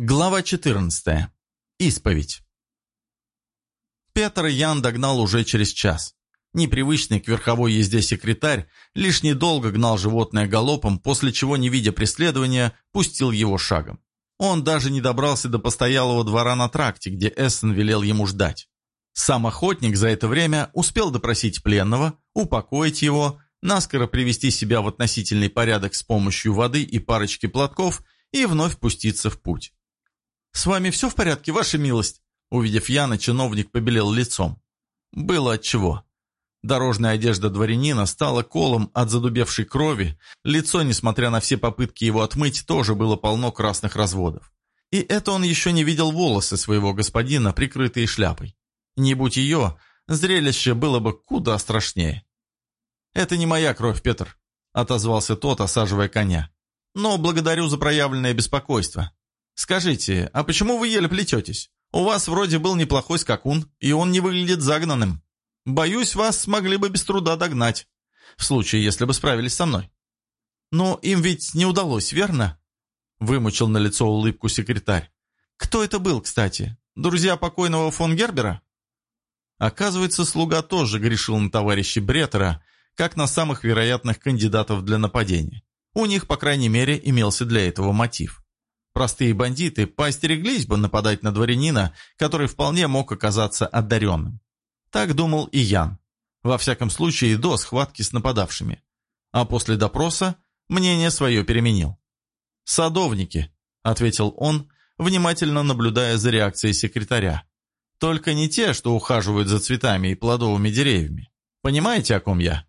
Глава 14. Исповедь. Петр Ян догнал уже через час. Непривычный к верховой езде секретарь лишь недолго гнал животное галопом, после чего, не видя преследования, пустил его шагом. Он даже не добрался до постоялого двора на тракте, где Эссен велел ему ждать. Сам охотник за это время успел допросить пленного, упокоить его, наскоро привести себя в относительный порядок с помощью воды и парочки платков и вновь пуститься в путь. «С вами все в порядке, ваша милость?» Увидев Яна, чиновник побелел лицом. Было отчего. Дорожная одежда дворянина стала колом от задубевшей крови, лицо, несмотря на все попытки его отмыть, тоже было полно красных разводов. И это он еще не видел волосы своего господина, прикрытые шляпой. Не будь ее, зрелище было бы куда страшнее. «Это не моя кровь, Петр», — отозвался тот, осаживая коня. «Но благодарю за проявленное беспокойство. «Скажите, а почему вы еле плететесь? У вас вроде был неплохой скакун, и он не выглядит загнанным. Боюсь, вас смогли бы без труда догнать, в случае, если бы справились со мной». «Но им ведь не удалось, верно?» Вымучил на лицо улыбку секретарь. «Кто это был, кстати? Друзья покойного фон Гербера?» Оказывается, слуга тоже грешил на товарища Бреттера, как на самых вероятных кандидатов для нападения. У них, по крайней мере, имелся для этого мотив. Простые бандиты поостереглись бы нападать на дворянина, который вполне мог оказаться одаренным. Так думал и Ян. Во всяком случае, до схватки с нападавшими. А после допроса мнение свое переменил. «Садовники», — ответил он, внимательно наблюдая за реакцией секретаря. «Только не те, что ухаживают за цветами и плодовыми деревьями. Понимаете, о ком я?»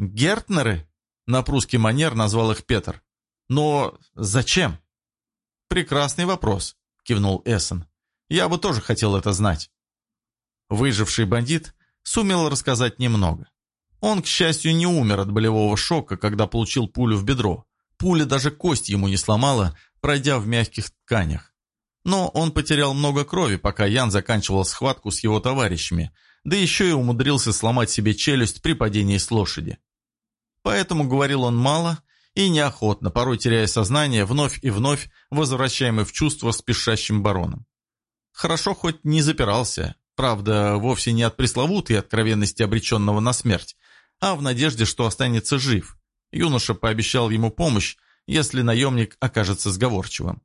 «Гертнеры?» — на прусский манер назвал их Петр. «Но зачем?» «Прекрасный вопрос», — кивнул Эссен. «Я бы тоже хотел это знать». Выживший бандит сумел рассказать немного. Он, к счастью, не умер от болевого шока, когда получил пулю в бедро. Пуля даже кость ему не сломала, пройдя в мягких тканях. Но он потерял много крови, пока Ян заканчивал схватку с его товарищами, да еще и умудрился сломать себе челюсть при падении с лошади. Поэтому говорил он мало и неохотно, порой теряя сознание, вновь и вновь возвращаемый в чувство спешащим бароном. Хорошо хоть не запирался, правда, вовсе не от пресловутой откровенности обреченного на смерть, а в надежде, что останется жив. Юноша пообещал ему помощь, если наемник окажется сговорчивым.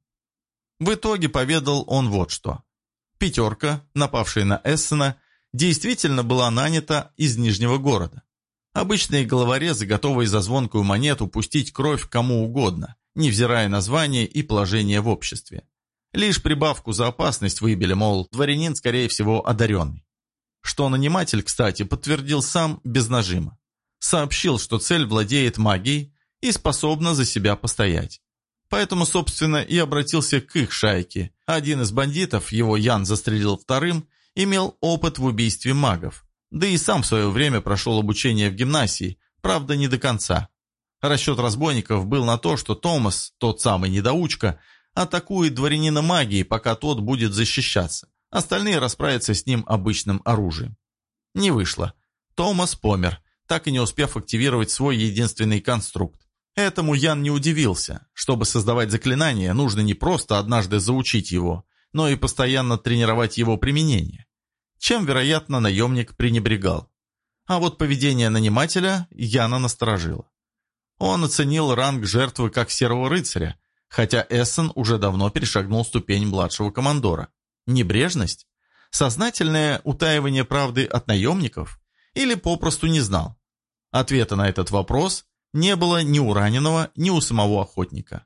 В итоге поведал он вот что. Пятерка, напавшая на Эссена, действительно была нанята из Нижнего города. Обычные головорезы, готовые за звонкую монету пустить кровь кому угодно, невзирая на звание и положение в обществе. Лишь прибавку за опасность выбили, мол, дворянин, скорее всего, одаренный. Что наниматель, кстати, подтвердил сам без нажима. Сообщил, что цель владеет магией и способна за себя постоять. Поэтому, собственно, и обратился к их шайке. Один из бандитов, его Ян застрелил вторым, имел опыт в убийстве магов, да и сам в свое время прошел обучение в гимнасии, правда не до конца. Расчет разбойников был на то, что Томас, тот самый недоучка, атакует дворянина магией, пока тот будет защищаться. Остальные расправятся с ним обычным оружием. Не вышло. Томас помер, так и не успев активировать свой единственный конструкт. Этому Ян не удивился. Чтобы создавать заклинание, нужно не просто однажды заучить его, но и постоянно тренировать его применение чем, вероятно, наемник пренебрегал. А вот поведение нанимателя Яна насторожило. Он оценил ранг жертвы как серого рыцаря, хотя Эссен уже давно перешагнул ступень младшего командора. Небрежность? Сознательное утаивание правды от наемников? Или попросту не знал? Ответа на этот вопрос не было ни у раненого, ни у самого охотника.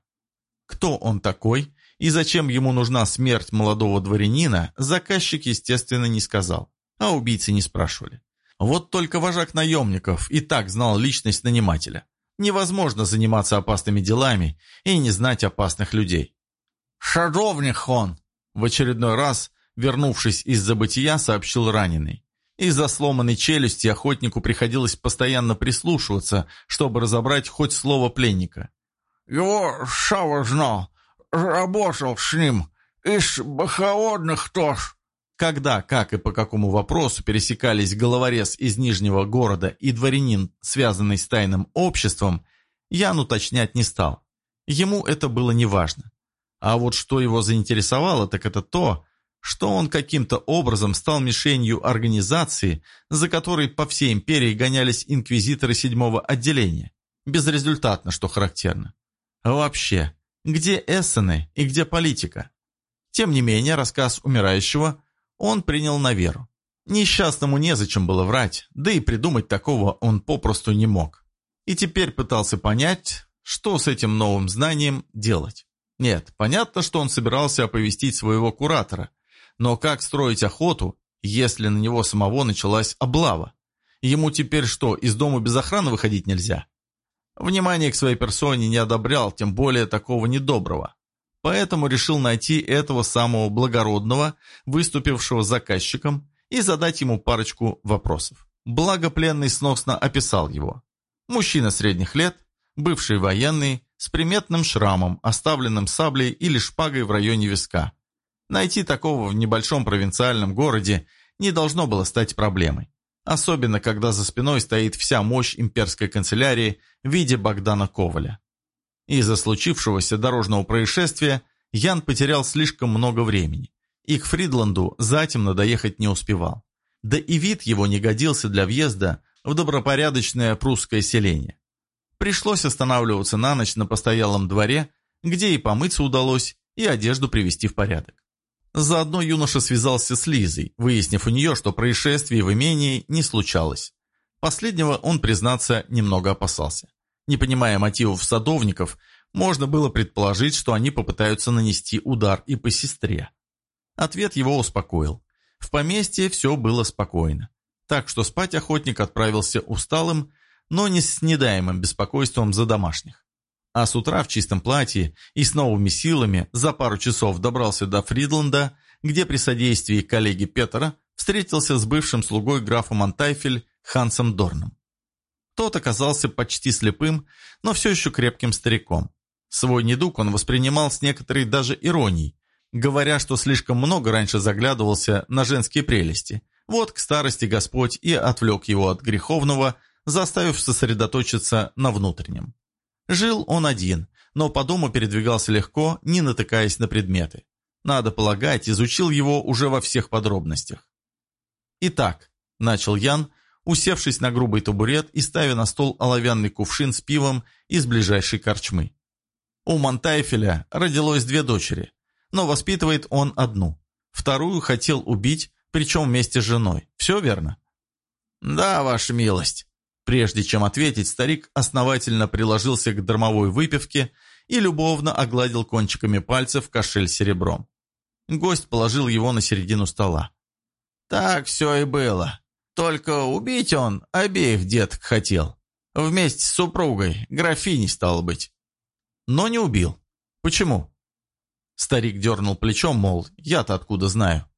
Кто он такой и зачем ему нужна смерть молодого дворянина, заказчик, естественно, не сказал, а убийцы не спрашивали. Вот только вожак наемников и так знал личность нанимателя. Невозможно заниматься опасными делами и не знать опасных людей. «Шадовник он!» В очередной раз, вернувшись из забытия, сообщил раненый. Из-за сломанной челюсти охотнику приходилось постоянно прислушиваться, чтобы разобрать хоть слово пленника. «Его Шава знал, работал с ним. Из холодных тоже». Когда, как и по какому вопросу пересекались головорез из Нижнего города и дворянин, связанный с тайным обществом, Ян уточнять не стал. Ему это было неважно. А вот что его заинтересовало, так это то, что он каким-то образом стал мишенью организации, за которой по всей империи гонялись инквизиторы седьмого отделения. Безрезультатно, что характерно. Вообще, где эссены и где политика? Тем не менее, рассказ умирающего он принял на веру. Несчастному незачем было врать, да и придумать такого он попросту не мог. И теперь пытался понять, что с этим новым знанием делать. Нет, понятно, что он собирался оповестить своего куратора, но как строить охоту, если на него самого началась облава? Ему теперь что, из дома без охраны выходить нельзя? Внимание к своей персоне не одобрял, тем более такого недоброго. Поэтому решил найти этого самого благородного, выступившего заказчиком, и задать ему парочку вопросов. Благо пленный сносно описал его. Мужчина средних лет, бывший военный, с приметным шрамом, оставленным саблей или шпагой в районе виска. Найти такого в небольшом провинциальном городе не должно было стать проблемой. Особенно, когда за спиной стоит вся мощь имперской канцелярии в виде Богдана Коваля. Из-за случившегося дорожного происшествия Ян потерял слишком много времени и к Фридланду затемно доехать не успевал. Да и вид его не годился для въезда в добропорядочное прусское селение. Пришлось останавливаться на ночь на постоялом дворе, где и помыться удалось, и одежду привести в порядок. Заодно юноша связался с Лизой, выяснив у нее, что происшествий в имении не случалось. Последнего он, признаться, немного опасался. Не понимая мотивов садовников, можно было предположить, что они попытаются нанести удар и по сестре. Ответ его успокоил. В поместье все было спокойно. Так что спать охотник отправился усталым, но не с недаемым беспокойством за домашних. А с утра в чистом платье и с новыми силами за пару часов добрался до Фридланда, где при содействии коллеги Петера встретился с бывшим слугой графа Монтайфель Хансом Дорном. Тот оказался почти слепым, но все еще крепким стариком. Свой недуг он воспринимал с некоторой даже иронией, говоря, что слишком много раньше заглядывался на женские прелести. Вот к старости Господь и отвлек его от греховного, заставив сосредоточиться на внутреннем. Жил он один, но по дому передвигался легко, не натыкаясь на предметы. Надо полагать, изучил его уже во всех подробностях. «Итак», — начал Ян, усевшись на грубый табурет и ставя на стол оловянный кувшин с пивом из ближайшей корчмы. У Монтайфеля родилось две дочери но воспитывает он одну. Вторую хотел убить, причем вместе с женой. Все верно? Да, ваша милость. Прежде чем ответить, старик основательно приложился к дармовой выпивке и любовно огладил кончиками пальцев кошель серебром. Гость положил его на середину стола. «Так все и было. Только убить он обеих деток хотел. Вместе с супругой, графиней стал быть. Но не убил. Почему?» Старик дернул плечом, мол, я-то откуда знаю.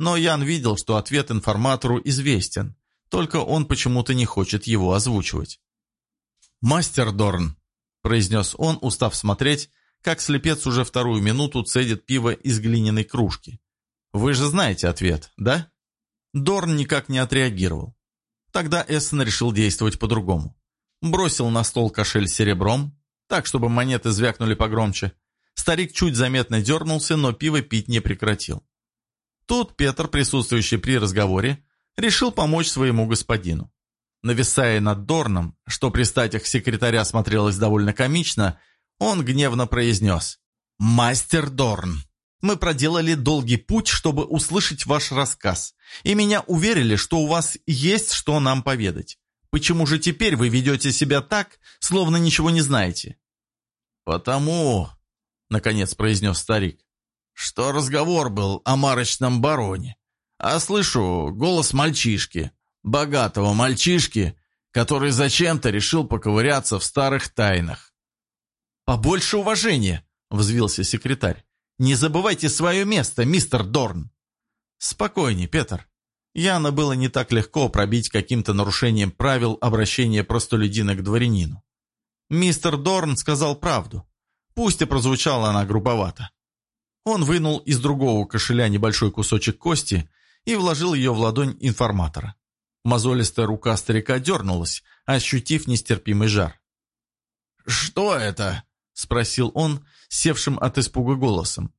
Но Ян видел, что ответ информатору известен, только он почему-то не хочет его озвучивать. «Мастер Дорн», — произнес он, устав смотреть, как слепец уже вторую минуту цедит пиво из глиняной кружки. «Вы же знаете ответ, да?» Дорн никак не отреагировал. Тогда Эссен решил действовать по-другому. Бросил на стол кошель серебром, так, чтобы монеты звякнули погромче, Старик чуть заметно дернулся, но пиво пить не прекратил. Тут Петр, присутствующий при разговоре, решил помочь своему господину. Нависая над Дорном, что при статях секретаря смотрелось довольно комично, он гневно произнес «Мастер Дорн, мы проделали долгий путь, чтобы услышать ваш рассказ, и меня уверили, что у вас есть что нам поведать. Почему же теперь вы ведете себя так, словно ничего не знаете?» «Потому, — наконец произнес старик, — что разговор был о марочном бароне. А слышу голос мальчишки, богатого мальчишки, который зачем-то решил поковыряться в старых тайнах. «Побольше уважения!» — взвился секретарь. «Не забывайте свое место, мистер Дорн!» «Спокойней, Петр. Яна было не так легко пробить каким-то нарушением правил обращения простолюдина к дворянину. Мистер Дорн сказал правду. Пусть и прозвучала она грубовато. Он вынул из другого кошеля небольшой кусочек кости и вложил ее в ладонь информатора. Мозолистая рука старика дернулась, ощутив нестерпимый жар. «Что это?» — спросил он, севшим от испуга голосом.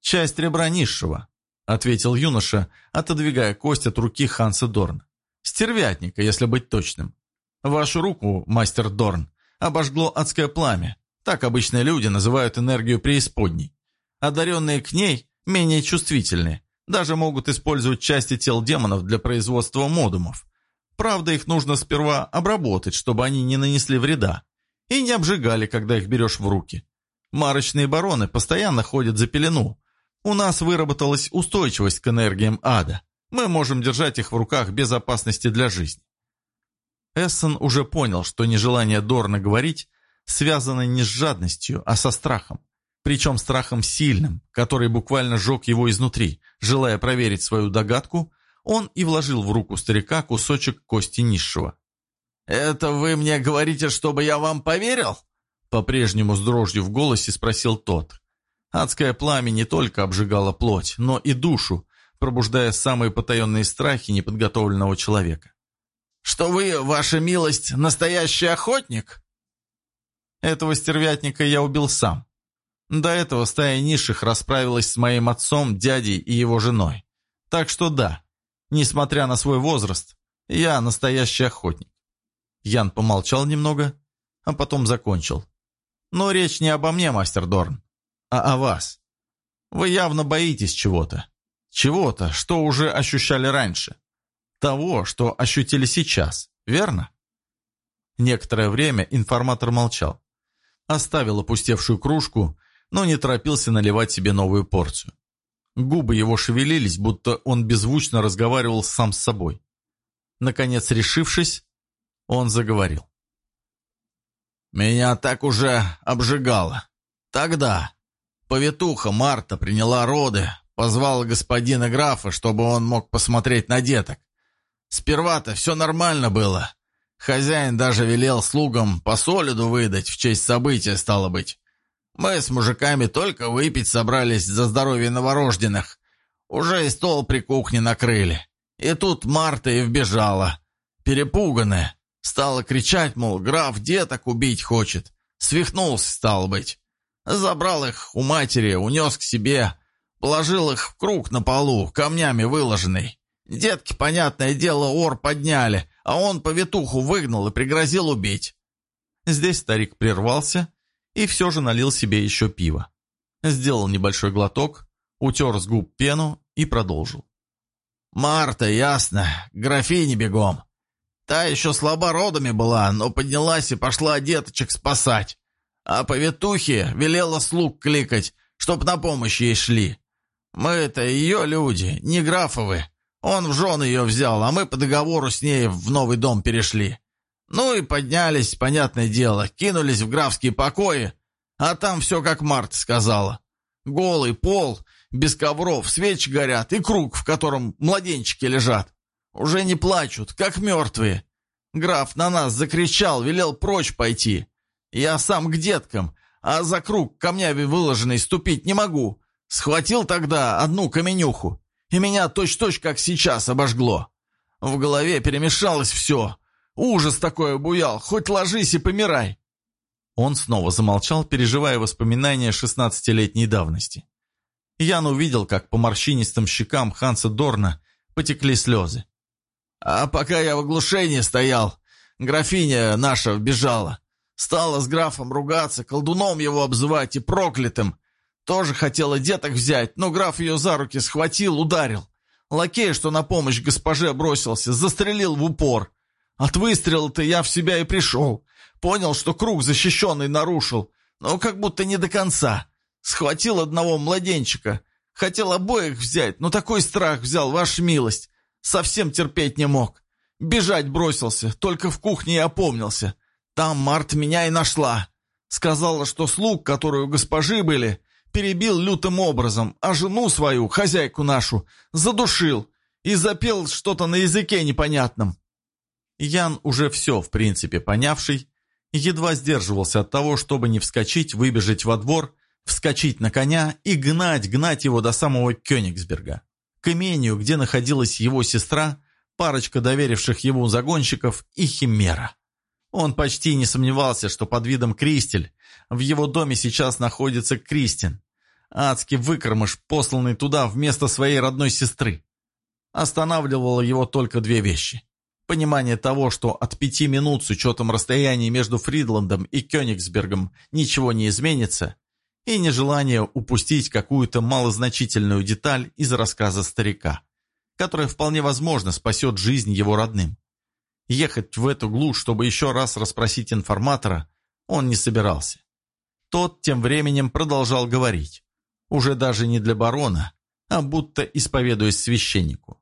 «Часть ребра низшего», — ответил юноша, отодвигая кость от руки Ханса Дорна. «Стервятника, если быть точным. Вашу руку, мастер Дорн, обожгло адское пламя. Так обычные люди называют энергию преисподней. Одаренные к ней менее чувствительные, даже могут использовать части тел демонов для производства модумов. Правда, их нужно сперва обработать, чтобы они не нанесли вреда. И не обжигали, когда их берешь в руки. Марочные бароны постоянно ходят за пелену. У нас выработалась устойчивость к энергиям ада. Мы можем держать их в руках без опасности для жизни. Эссен уже понял, что нежелание Дорна говорить связано не с жадностью, а со страхом. Причем страхом сильным, который буквально сжег его изнутри. Желая проверить свою догадку, он и вложил в руку старика кусочек кости низшего. «Это вы мне говорите, чтобы я вам поверил?» По-прежнему с дрожью в голосе спросил тот. Адское пламя не только обжигало плоть, но и душу, пробуждая самые потаенные страхи неподготовленного человека. «Что вы, ваша милость, настоящий охотник?» Этого стервятника я убил сам. До этого стая низших расправилась с моим отцом, дядей и его женой. Так что да, несмотря на свой возраст, я настоящий охотник. Ян помолчал немного, а потом закончил. Но речь не обо мне, мастер Дорн, а о вас. Вы явно боитесь чего-то. Чего-то, что уже ощущали раньше. Того, что ощутили сейчас, верно? Некоторое время информатор молчал. Оставил опустевшую кружку, но не торопился наливать себе новую порцию. Губы его шевелились, будто он беззвучно разговаривал сам с собой. Наконец, решившись, он заговорил. «Меня так уже обжигало. Тогда повитуха Марта приняла роды, позвала господина графа, чтобы он мог посмотреть на деток. Сперва-то все нормально было. Хозяин даже велел слугам по солиду выдать в честь события, стало быть. Мы с мужиками только выпить собрались за здоровье новорожденных. Уже и стол при кухне накрыли. И тут Марта и вбежала, перепуганная. Стала кричать, мол, граф деток убить хочет. Свихнулся, стал быть. Забрал их у матери, унес к себе. Положил их в круг на полу, камнями выложенный. Детки, понятное дело, ор подняли, а он повитуху выгнал и пригрозил убить. Здесь старик прервался и все же налил себе еще пиво. Сделал небольшой глоток, утер с губ пену и продолжил. «Марта, ясно, графине бегом. Та еще слаба родами была, но поднялась и пошла деточек спасать. А повитухе велела слуг кликать, чтоб на помощь ей шли. Мы-то ее люди, не графовы. Он в жены ее взял, а мы по договору с ней в новый дом перешли. Ну и поднялись, понятное дело, кинулись в графские покои, а там все как Марта сказала. Голый пол, без ковров, свечи горят и круг, в котором младенчики лежат. Уже не плачут, как мертвые. Граф на нас закричал, велел прочь пойти. Я сам к деткам, а за круг камнями выложенный ступить не могу. Схватил тогда одну каменюху, и меня точь-точь, как сейчас, обожгло. В голове перемешалось все. Ужас такой обуял, хоть ложись и помирай!» Он снова замолчал, переживая воспоминания шестнадцатилетней давности. Ян увидел, как по морщинистым щекам Ханса Дорна потекли слезы. «А пока я в оглушении стоял, графиня наша вбежала. Стала с графом ругаться, колдуном его обзывать и проклятым. Тоже хотела деток взять, но граф ее за руки схватил, ударил. Лакей, что на помощь госпоже бросился, застрелил в упор. От выстрела-то я в себя и пришел. Понял, что круг защищенный нарушил, но как будто не до конца. Схватил одного младенчика. Хотел обоих взять, но такой страх взял, ваша милость. Совсем терпеть не мог. Бежать бросился, только в кухне и опомнился. Там Март меня и нашла. Сказала, что слуг, которые у госпожи были, перебил лютым образом, а жену свою, хозяйку нашу, задушил и запел что-то на языке непонятном. Ян, уже все, в принципе, понявший, едва сдерживался от того, чтобы не вскочить, выбежать во двор, вскочить на коня и гнать, гнать его до самого Кёнигсберга. К имению, где находилась его сестра, парочка доверивших ему загонщиков и химера. Он почти не сомневался, что под видом Кристель в его доме сейчас находится Кристин, адский выкормыш, посланный туда вместо своей родной сестры. Останавливало его только две вещи. Понимание того, что от пяти минут с учетом расстояния между Фридландом и Кёнигсбергом ничего не изменится, и нежелание упустить какую-то малозначительную деталь из рассказа старика, которая вполне возможно спасет жизнь его родным. Ехать в эту глушь, чтобы еще раз расспросить информатора, он не собирался. Тот тем временем продолжал говорить. Уже даже не для барона, а будто исповедуясь священнику.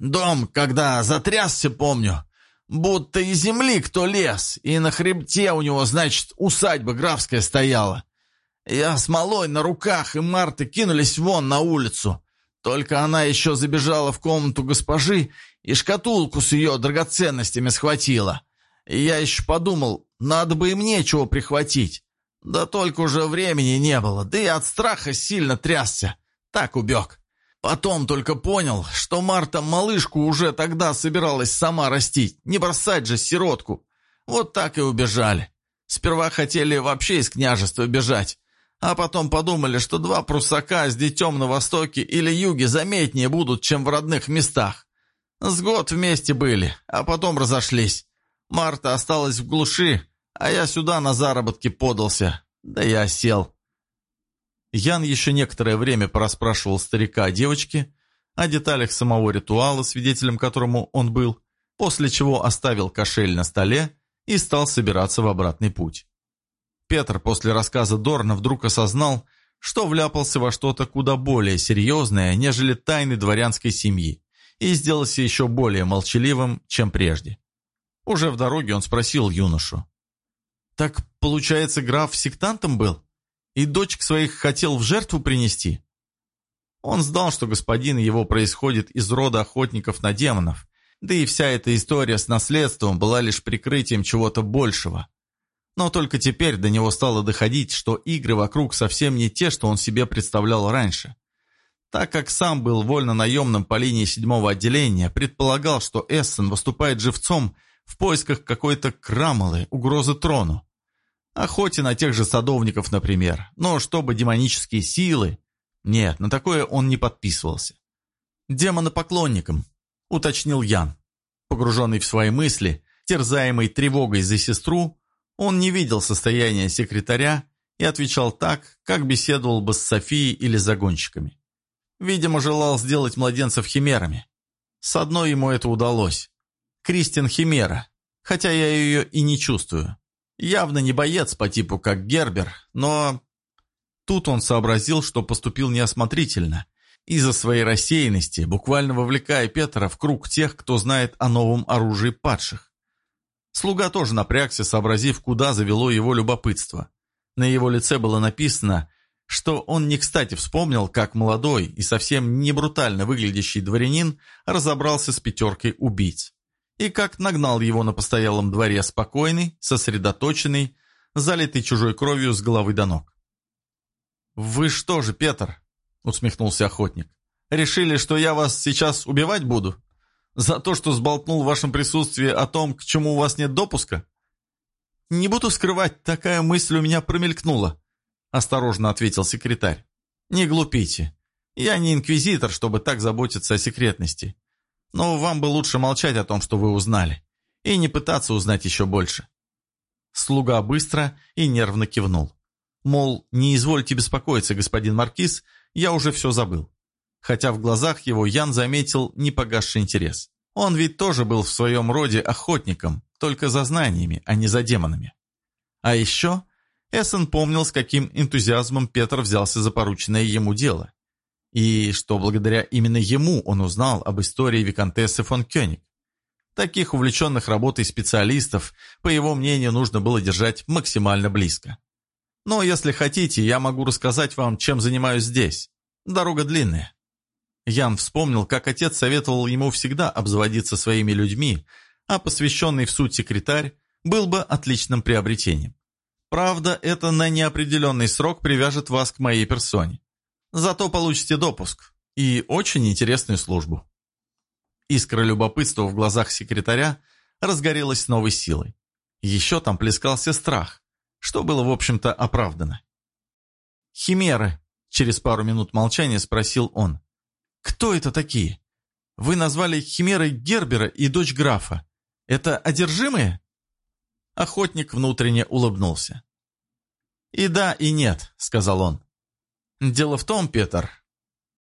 «Дом, когда затрясся, помню, будто из земли кто лез, и на хребте у него, значит, усадьба графская стояла. Я с малой на руках, и Марта кинулись вон на улицу. Только она еще забежала в комнату госпожи и шкатулку с ее драгоценностями схватила. И я еще подумал, надо бы и мне чего прихватить. Да только уже времени не было, да и от страха сильно трясся. Так убег. Потом только понял, что Марта малышку уже тогда собиралась сама растить, не бросать же сиротку. Вот так и убежали. Сперва хотели вообще из княжества бежать, а потом подумали, что два прусака с детем на востоке или юге заметнее будут, чем в родных местах. С год вместе были, а потом разошлись. Марта осталась в глуши, а я сюда на заработки подался. Да я сел. Ян еще некоторое время порасспрашивал старика о девочке, о деталях самого ритуала, свидетелем которому он был, после чего оставил кошель на столе и стал собираться в обратный путь. Петр после рассказа Дорна вдруг осознал, что вляпался во что-то куда более серьезное, нежели тайны дворянской семьи, и сделался еще более молчаливым, чем прежде. Уже в дороге он спросил юношу. «Так, получается, граф сектантом был? И дочек своих хотел в жертву принести?» Он знал, что господин его происходит из рода охотников на демонов, да и вся эта история с наследством была лишь прикрытием чего-то большего – но только теперь до него стало доходить, что игры вокруг совсем не те, что он себе представлял раньше. Так как сам был вольно-наемным по линии седьмого отделения, предполагал, что Эссен выступает живцом в поисках какой-то крамолы, угрозы трону. Охоте на тех же садовников, например. Но чтобы демонические силы... Нет, на такое он не подписывался. «Демонопоклонником», — уточнил Ян. Погруженный в свои мысли, терзаемый тревогой за сестру, он не видел состояния секретаря и отвечал так, как беседовал бы с Софией или загонщиками. Видимо, желал сделать младенцев химерами. С одной ему это удалось. Кристин Химера, хотя я ее и не чувствую. Явно не боец по типу как Гербер, но... Тут он сообразил, что поступил неосмотрительно, из-за своей рассеянности, буквально вовлекая Петра в круг тех, кто знает о новом оружии падших. Слуга тоже напрягся, сообразив, куда завело его любопытство. На его лице было написано, что он не кстати вспомнил, как молодой и совсем не брутально выглядящий дворянин разобрался с пятеркой убийц. И как нагнал его на постоялом дворе спокойный, сосредоточенный, залитый чужой кровью с головы до ног. «Вы что же, Петр?» — усмехнулся охотник. «Решили, что я вас сейчас убивать буду?» За то, что сболтнул в вашем присутствии о том, к чему у вас нет допуска? Не буду скрывать, такая мысль у меня промелькнула, осторожно ответил секретарь. Не глупите. Я не инквизитор, чтобы так заботиться о секретности. Но вам бы лучше молчать о том, что вы узнали, и не пытаться узнать еще больше. Слуга быстро и нервно кивнул. Мол, не извольте беспокоиться, господин Маркиз, я уже все забыл хотя в глазах его Ян заметил непогасший интерес. Он ведь тоже был в своем роде охотником, только за знаниями, а не за демонами. А еще Эссен помнил, с каким энтузиазмом Петр взялся за порученное ему дело. И что благодаря именно ему он узнал об истории виконтессы фон Кёник. Таких увлеченных работой специалистов, по его мнению, нужно было держать максимально близко. Но если хотите, я могу рассказать вам, чем занимаюсь здесь. Дорога длинная. Ян вспомнил, как отец советовал ему всегда обзаводиться своими людьми, а посвященный в суть секретарь был бы отличным приобретением. Правда, это на неопределенный срок привяжет вас к моей персоне. Зато получите допуск и очень интересную службу. Искра любопытства в глазах секретаря разгорелась новой силой. Еще там плескался страх, что было, в общем-то, оправдано. «Химеры», — через пару минут молчания спросил он. «Кто это такие? Вы назвали химерой Гербера и дочь графа. Это одержимые?» Охотник внутренне улыбнулся. «И да, и нет», — сказал он. «Дело в том, Петр,